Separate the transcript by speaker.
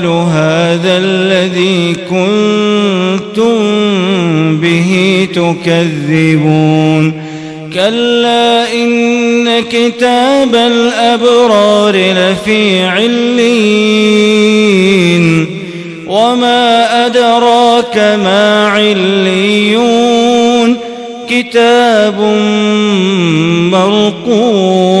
Speaker 1: يقال هذا الذي كنتم به تكذبون كلا إن كتاب الأبرار لفي علين وما أدراك ما عليون كتاب مرقوم